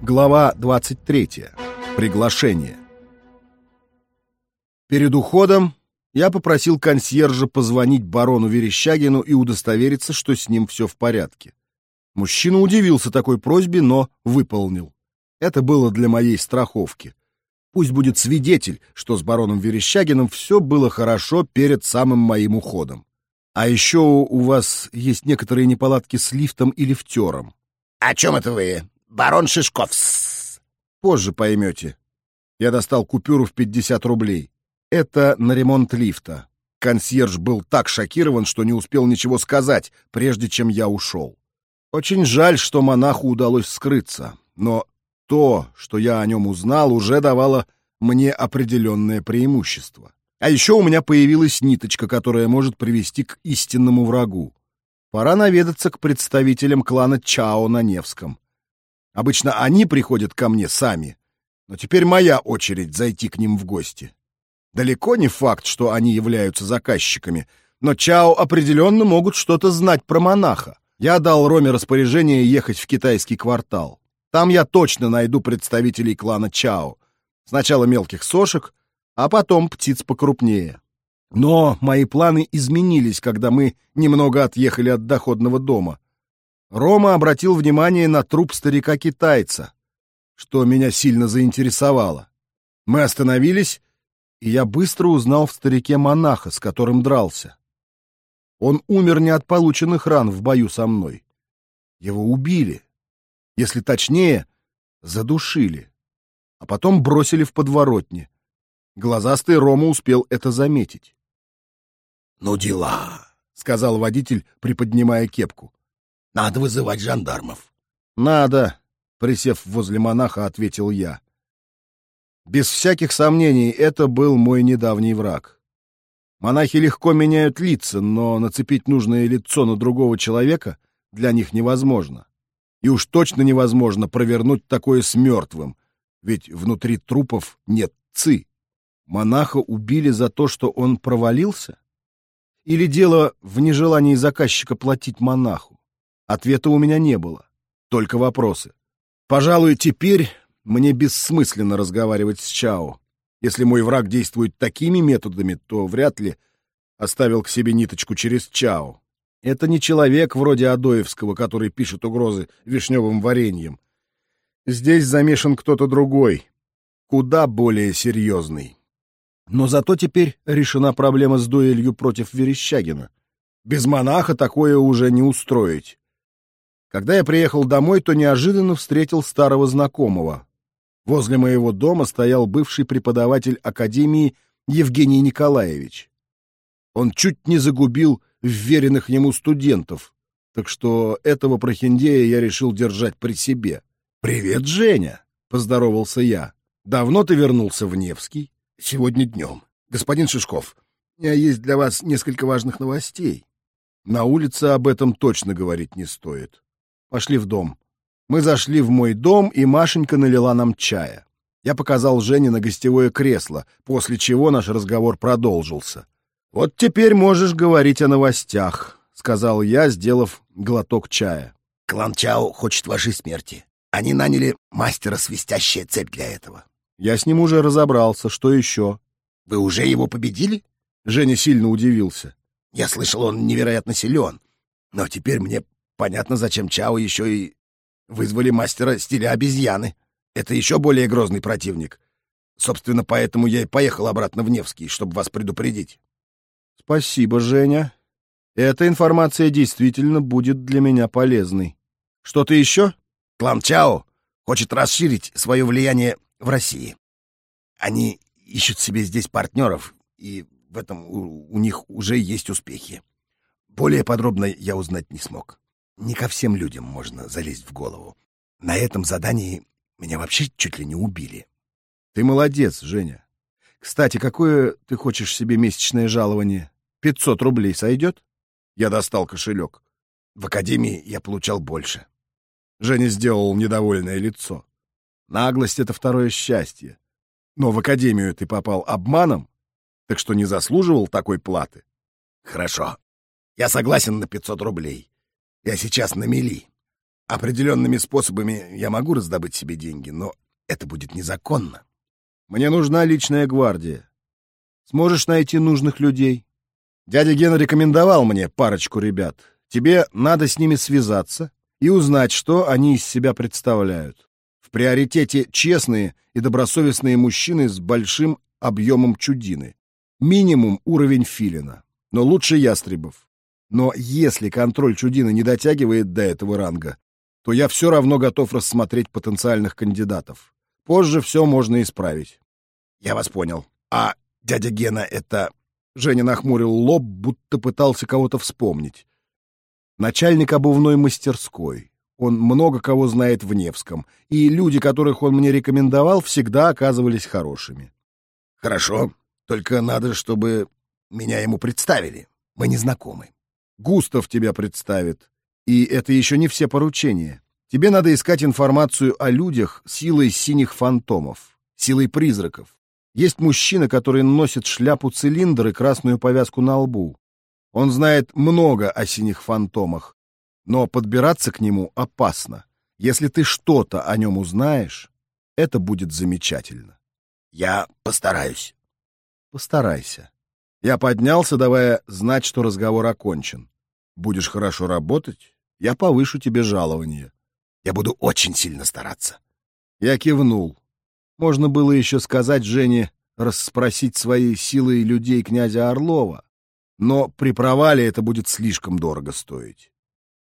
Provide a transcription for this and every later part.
Глава 23. Приглашение. Перед уходом я попросил консьержа позвонить барону Верещагину и удостовериться, что с ним все в порядке. Мужчина удивился такой просьбе, но выполнил. Это было для моей страховки. Пусть будет свидетель, что с бароном Верещагиным все было хорошо перед самым моим уходом. А еще у вас есть некоторые неполадки с лифтом и лифтером. — О чем это вы, барон Шишковс? — Позже поймете. Я достал купюру в 50 рублей. Это на ремонт лифта. Консьерж был так шокирован, что не успел ничего сказать, прежде чем я ушел. Очень жаль, что монаху удалось скрыться, но то, что я о нем узнал, уже давало мне определенное преимущество. А еще у меня появилась ниточка, которая может привести к истинному врагу. Пора наведаться к представителям клана Чао на Невском. Обычно они приходят ко мне сами, но теперь моя очередь зайти к ним в гости. Далеко не факт, что они являются заказчиками, но Чао определенно могут что-то знать про монаха. Я дал Роме распоряжение ехать в китайский квартал. Там я точно найду представителей клана Чао. Сначала мелких сошек, а потом птиц покрупнее. Но мои планы изменились, когда мы немного отъехали от доходного дома. Рома обратил внимание на труп старика-китайца, что меня сильно заинтересовало. Мы остановились, и я быстро узнал в старике монаха, с которым дрался. Он умер не от полученных ран в бою со мной. Его убили. Если точнее, задушили, а потом бросили в подворотне. Глазастый Рома успел это заметить. «Ну дела», — сказал водитель, приподнимая кепку. «Надо вызывать жандармов». «Надо», — присев возле монаха, ответил я. Без всяких сомнений, это был мой недавний враг. Монахи легко меняют лица, но нацепить нужное лицо на другого человека для них невозможно. И уж точно невозможно провернуть такое с мертвым, ведь внутри трупов нет ци. Монаха убили за то, что он провалился? Или дело в нежелании заказчика платить монаху? Ответа у меня не было, только вопросы. Пожалуй, теперь мне бессмысленно разговаривать с Чао. Если мой враг действует такими методами, то вряд ли оставил к себе ниточку через Чао. Это не человек вроде Адоевского, который пишет угрозы вишневым вареньем. Здесь замешан кто-то другой, куда более серьезный. Но зато теперь решена проблема с дуэлью против Верещагина. Без монаха такое уже не устроить. Когда я приехал домой, то неожиданно встретил старого знакомого. Возле моего дома стоял бывший преподаватель академии Евгений Николаевич. Он чуть не загубил вверенных ему студентов, так что этого прохиндея я решил держать при себе. «Привет, Женя!» — поздоровался я. «Давно ты вернулся в Невский?» «Сегодня днем. Господин Шишков, у меня есть для вас несколько важных новостей». На улице об этом точно говорить не стоит. Пошли в дом. Мы зашли в мой дом, и Машенька налила нам чая. Я показал Жене на гостевое кресло, после чего наш разговор продолжился. «Вот теперь можешь говорить о новостях», — сказал я, сделав глоток чая. «Клан Чао хочет вашей смерти. Они наняли мастера свистящая цепь для этого». «Я с ним уже разобрался. Что еще?» «Вы уже его победили?» Женя сильно удивился. «Я слышал, он невероятно силен. Но теперь мне понятно, зачем Чао еще и вызвали мастера стиля обезьяны. Это еще более грозный противник. Собственно, поэтому я и поехал обратно в Невский, чтобы вас предупредить». Спасибо, Женя. Эта информация действительно будет для меня полезной. Что-то еще? Клан Чао хочет расширить свое влияние в России. Они ищут себе здесь партнеров, и в этом у, у них уже есть успехи. Более подробно я узнать не смог. Не ко всем людям можно залезть в голову. На этом задании меня вообще чуть ли не убили. Ты молодец, Женя. Кстати, какое ты хочешь себе месячное жалование? Пятьсот рублей сойдет? Я достал кошелек. В академии я получал больше. Женя сделал недовольное лицо. Наглость — это второе счастье. Но в академию ты попал обманом, так что не заслуживал такой платы. Хорошо. Я согласен на пятьсот рублей. Я сейчас на мели. Определенными способами я могу раздобыть себе деньги, но это будет незаконно. Мне нужна личная гвардия. Сможешь найти нужных людей? Дядя Гена рекомендовал мне парочку ребят. Тебе надо с ними связаться и узнать, что они из себя представляют. В приоритете честные и добросовестные мужчины с большим объемом чудины. Минимум уровень филина, но лучше ястребов. Но если контроль чудины не дотягивает до этого ранга, то я все равно готов рассмотреть потенциальных кандидатов. Позже все можно исправить. Я вас понял. А дядя Гена — это... Женя нахмурил лоб, будто пытался кого-то вспомнить. Начальник обувной мастерской. Он много кого знает в Невском, и люди, которых он мне рекомендовал, всегда оказывались хорошими. Хорошо, только надо, чтобы меня ему представили. Мы не знакомы. Густав тебя представит. И это еще не все поручения. Тебе надо искать информацию о людях силой синих фантомов, силой призраков. Есть мужчина, который носит шляпу-цилиндр и красную повязку на лбу. Он знает много о синих фантомах, но подбираться к нему опасно. Если ты что-то о нем узнаешь, это будет замечательно. Я постараюсь. Постарайся. Я поднялся, давая знать, что разговор окончен. Будешь хорошо работать, я повышу тебе жалование. Я буду очень сильно стараться. Я кивнул. Можно было еще сказать Жене расспросить своей силой людей князя Орлова, но при провале это будет слишком дорого стоить.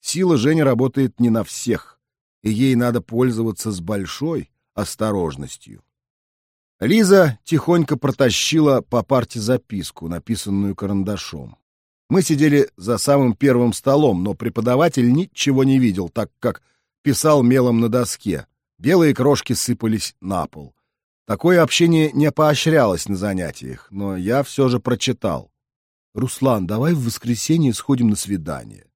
Сила Жени работает не на всех, и ей надо пользоваться с большой осторожностью. Лиза тихонько протащила по парте записку, написанную карандашом. Мы сидели за самым первым столом, но преподаватель ничего не видел, так как писал мелом на доске. Белые крошки сыпались на пол. Такое общение не поощрялось на занятиях, но я все же прочитал. «Руслан, давай в воскресенье сходим на свидание».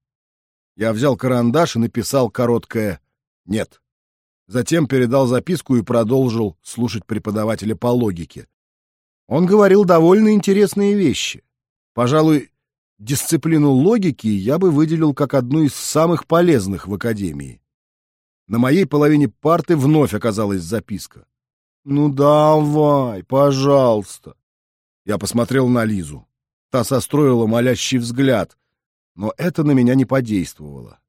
Я взял карандаш и написал короткое «нет». Затем передал записку и продолжил слушать преподавателя по логике. Он говорил довольно интересные вещи. Пожалуй, Дисциплину логики я бы выделил как одну из самых полезных в Академии. На моей половине парты вновь оказалась записка. «Ну давай, пожалуйста». Я посмотрел на Лизу. Та состроила молящий взгляд, но это на меня не подействовало.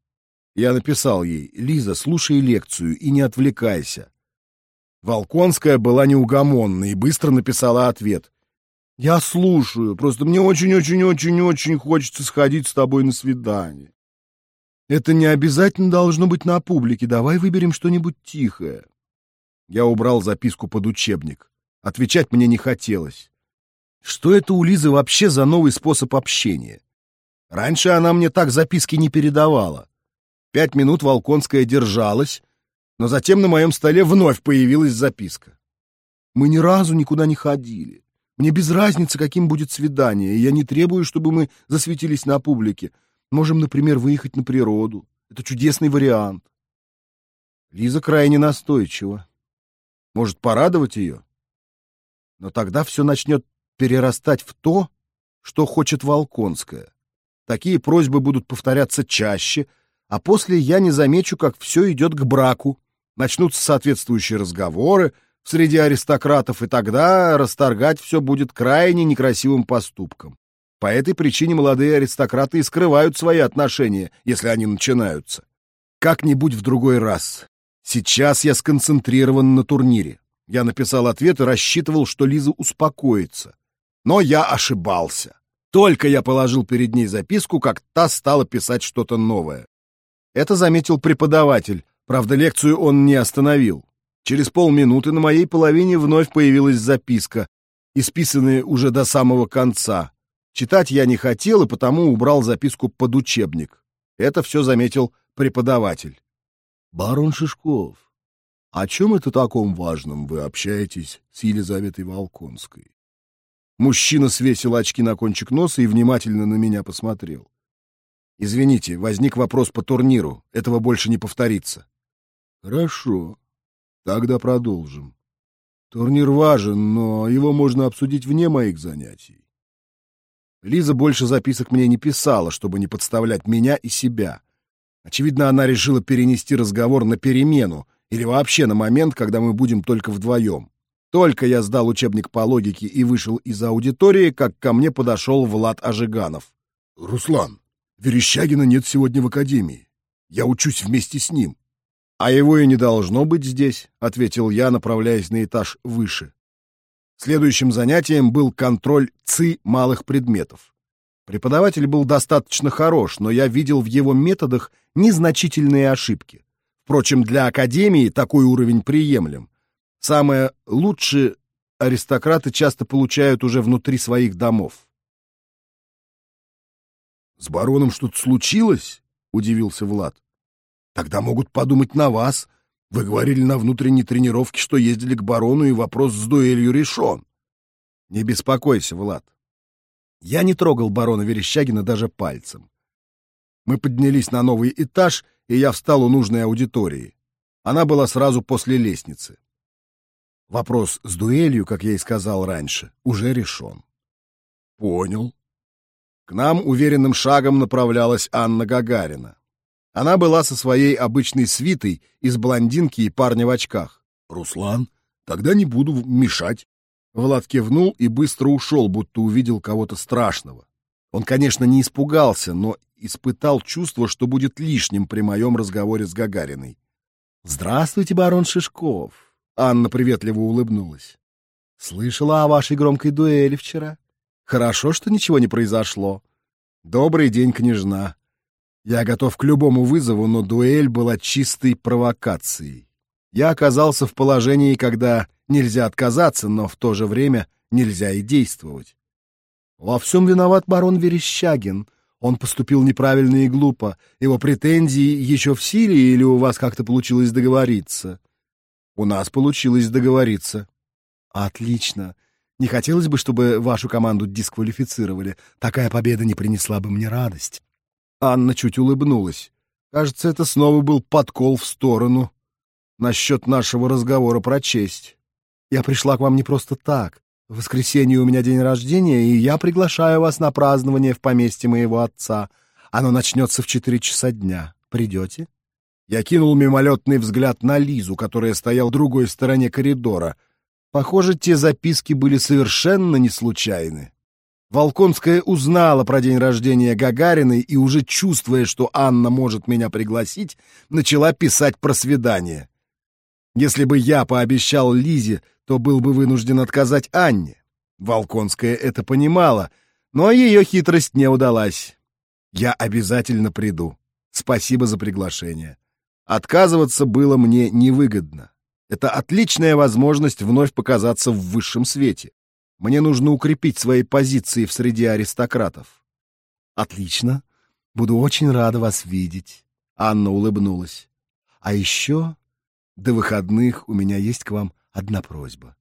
Я написал ей, «Лиза, слушай лекцию и не отвлекайся». Волконская была неугомонна и быстро написала ответ. Я слушаю, просто мне очень-очень-очень-очень хочется сходить с тобой на свидание. Это не обязательно должно быть на публике, давай выберем что-нибудь тихое. Я убрал записку под учебник. Отвечать мне не хотелось. Что это у Лизы вообще за новый способ общения? Раньше она мне так записки не передавала. Пять минут Волконская держалась, но затем на моем столе вновь появилась записка. Мы ни разу никуда не ходили. Мне без разницы, каким будет свидание, и я не требую, чтобы мы засветились на публике. Можем, например, выехать на природу. Это чудесный вариант. Лиза крайне настойчива. Может, порадовать ее? Но тогда все начнет перерастать в то, что хочет Волконская. Такие просьбы будут повторяться чаще, а после я не замечу, как все идет к браку. Начнутся соответствующие разговоры, среди аристократов, и тогда расторгать все будет крайне некрасивым поступком. По этой причине молодые аристократы и скрывают свои отношения, если они начинаются. Как-нибудь в другой раз. Сейчас я сконцентрирован на турнире. Я написал ответ и рассчитывал, что Лиза успокоится. Но я ошибался. Только я положил перед ней записку, как та стала писать что-то новое. Это заметил преподаватель, правда, лекцию он не остановил. Через полминуты на моей половине вновь появилась записка, исписанная уже до самого конца. Читать я не хотел и потому убрал записку под учебник. Это все заметил преподаватель. «Барон Шишков, о чем это таком важном вы общаетесь с Елизаветой Волконской?» Мужчина свесил очки на кончик носа и внимательно на меня посмотрел. «Извините, возник вопрос по турниру. Этого больше не повторится». «Хорошо. Тогда продолжим. Турнир важен, но его можно обсудить вне моих занятий. Лиза больше записок мне не писала, чтобы не подставлять меня и себя. Очевидно, она решила перенести разговор на перемену или вообще на момент, когда мы будем только вдвоем. Только я сдал учебник по логике и вышел из аудитории, как ко мне подошел Влад Ажиганов. «Руслан, Верещагина нет сегодня в академии. Я учусь вместе с ним». «А его и не должно быть здесь», — ответил я, направляясь на этаж выше. Следующим занятием был контроль ЦИ малых предметов. Преподаватель был достаточно хорош, но я видел в его методах незначительные ошибки. Впрочем, для академии такой уровень приемлем. Самое лучшее аристократы часто получают уже внутри своих домов. «С бароном что-то случилось?» — удивился Влад. «Тогда могут подумать на вас. Вы говорили на внутренней тренировке, что ездили к барону, и вопрос с дуэлью решен». «Не беспокойся, Влад. Я не трогал барона Верещагина даже пальцем. Мы поднялись на новый этаж, и я встал у нужной аудитории. Она была сразу после лестницы. Вопрос с дуэлью, как я и сказал раньше, уже решен. Понял. К нам уверенным шагом направлялась Анна Гагарина. Она была со своей обычной свитой из блондинки и парня в очках. «Руслан, тогда не буду мешать». Влад кивнул и быстро ушел, будто увидел кого-то страшного. Он, конечно, не испугался, но испытал чувство, что будет лишним при моем разговоре с Гагариной. «Здравствуйте, барон Шишков!» Анна приветливо улыбнулась. «Слышала о вашей громкой дуэли вчера. Хорошо, что ничего не произошло. Добрый день, княжна. Я готов к любому вызову, но дуэль была чистой провокацией. Я оказался в положении, когда нельзя отказаться, но в то же время нельзя и действовать. Во всем виноват барон Верещагин. Он поступил неправильно и глупо. Его претензии еще в силе или у вас как-то получилось договориться?» У нас получилось договориться. Отлично. Не хотелось бы, чтобы вашу команду дисквалифицировали. Такая победа не принесла бы мне радость. Анна чуть улыбнулась. Кажется, это снова был подкол в сторону. Насчет нашего разговора про честь. Я пришла к вам не просто так. В воскресенье у меня день рождения, и я приглашаю вас на празднование в поместье моего отца. Оно начнется в четыре часа дня. Придете? Я кинул мимолетный взгляд на Лизу, которая стояла в другой стороне коридора. Похоже, те записки были совершенно не случайны. Волконская узнала про день рождения Гагариной и, уже чувствуя, что Анна может меня пригласить, начала писать про свидание. Если бы я пообещал Лизе, то был бы вынужден отказать Анне. Волконская это понимала, но ее хитрость не удалась. Я обязательно приду. Спасибо за приглашение. Отказываться было мне невыгодно. Это отличная возможность вновь показаться в высшем свете. Мне нужно укрепить свои позиции в среде аристократов. Отлично. Буду очень рада вас видеть. Анна улыбнулась. А еще до выходных у меня есть к вам одна просьба.